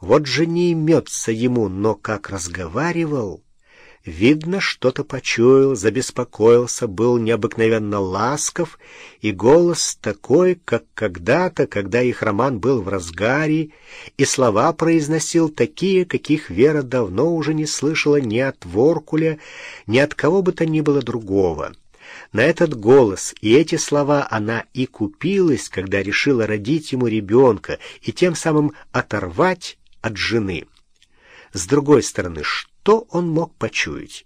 Вот же не имется ему, но как разговаривал... Видно, что-то почуял, забеспокоился, был необыкновенно ласков, и голос такой, как когда-то, когда их роман был в разгаре, и слова произносил такие, каких Вера давно уже не слышала ни от Воркуля, ни от кого бы то ни было другого. На этот голос и эти слова она и купилась, когда решила родить ему ребенка и тем самым оторвать от жены. С другой стороны, что он мог почуять?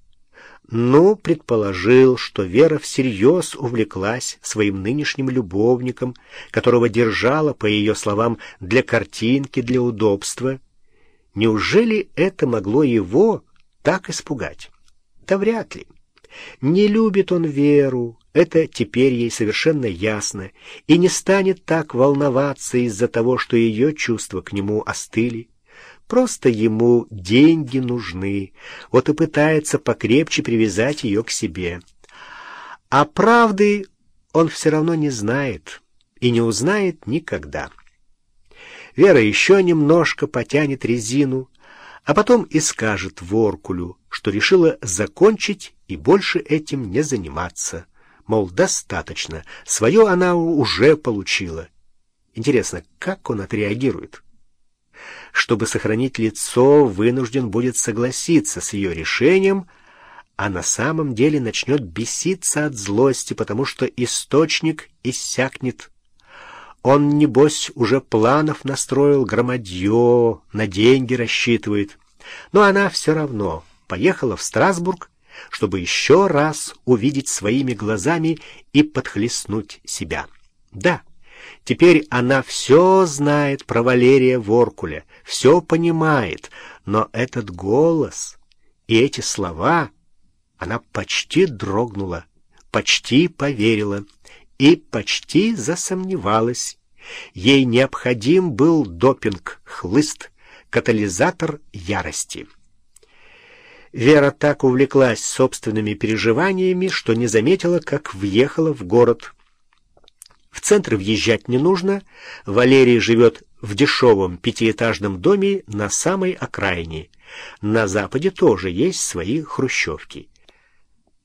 Ну, предположил, что Вера всерьез увлеклась своим нынешним любовником, которого держала, по ее словам, для картинки, для удобства. Неужели это могло его так испугать? Да вряд ли. Не любит он Веру, это теперь ей совершенно ясно, и не станет так волноваться из-за того, что ее чувства к нему остыли. Просто ему деньги нужны, вот и пытается покрепче привязать ее к себе. А правды он все равно не знает и не узнает никогда. Вера еще немножко потянет резину, а потом и скажет Воркулю, что решила закончить и больше этим не заниматься. Мол, достаточно, свое она уже получила. Интересно, как он отреагирует? Чтобы сохранить лицо, вынужден будет согласиться с ее решением, а на самом деле начнет беситься от злости, потому что источник иссякнет. Он, небось, уже планов настроил громадье, на деньги рассчитывает. Но она все равно поехала в Страсбург, чтобы еще раз увидеть своими глазами и подхлестнуть себя. Да, Теперь она все знает про Валерия Воркуля, все понимает, но этот голос и эти слова она почти дрогнула, почти поверила и почти засомневалась. Ей необходим был допинг, хлыст, катализатор ярости. Вера так увлеклась собственными переживаниями, что не заметила, как въехала в город. В центр въезжать не нужно. Валерий живет в дешевом пятиэтажном доме на самой окраине. На западе тоже есть свои хрущевки.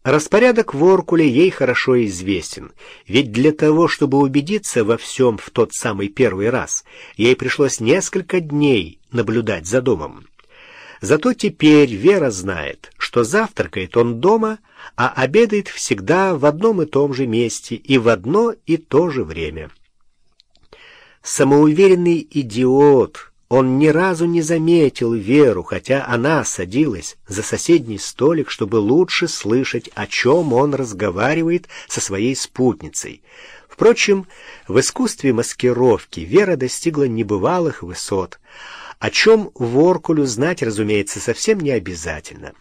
Распорядок в Оркуле ей хорошо известен, ведь для того, чтобы убедиться во всем в тот самый первый раз, ей пришлось несколько дней наблюдать за домом. Зато теперь Вера знает, что завтракает он дома, а обедает всегда в одном и том же месте и в одно и то же время. Самоуверенный идиот, он ни разу не заметил Веру, хотя она садилась за соседний столик, чтобы лучше слышать, о чем он разговаривает со своей спутницей. Впрочем, в искусстве маскировки Вера достигла небывалых высот — о чем Воркулю знать, разумеется, совсем не обязательно.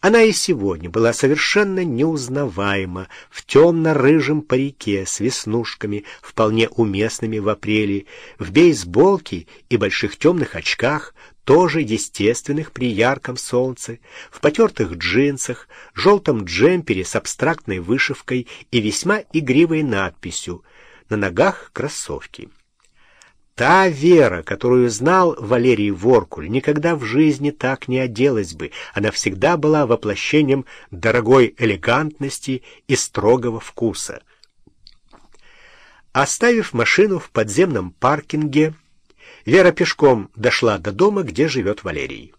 Она и сегодня была совершенно неузнаваема в темно-рыжем парике с веснушками, вполне уместными в апреле, в бейсболке и больших темных очках, тоже естественных при ярком солнце, в потертых джинсах, желтом джемпере с абстрактной вышивкой и весьма игривой надписью, на ногах кроссовки. Та Вера, которую знал Валерий Воркуль, никогда в жизни так не оделась бы. Она всегда была воплощением дорогой элегантности и строгого вкуса. Оставив машину в подземном паркинге, Вера пешком дошла до дома, где живет Валерий.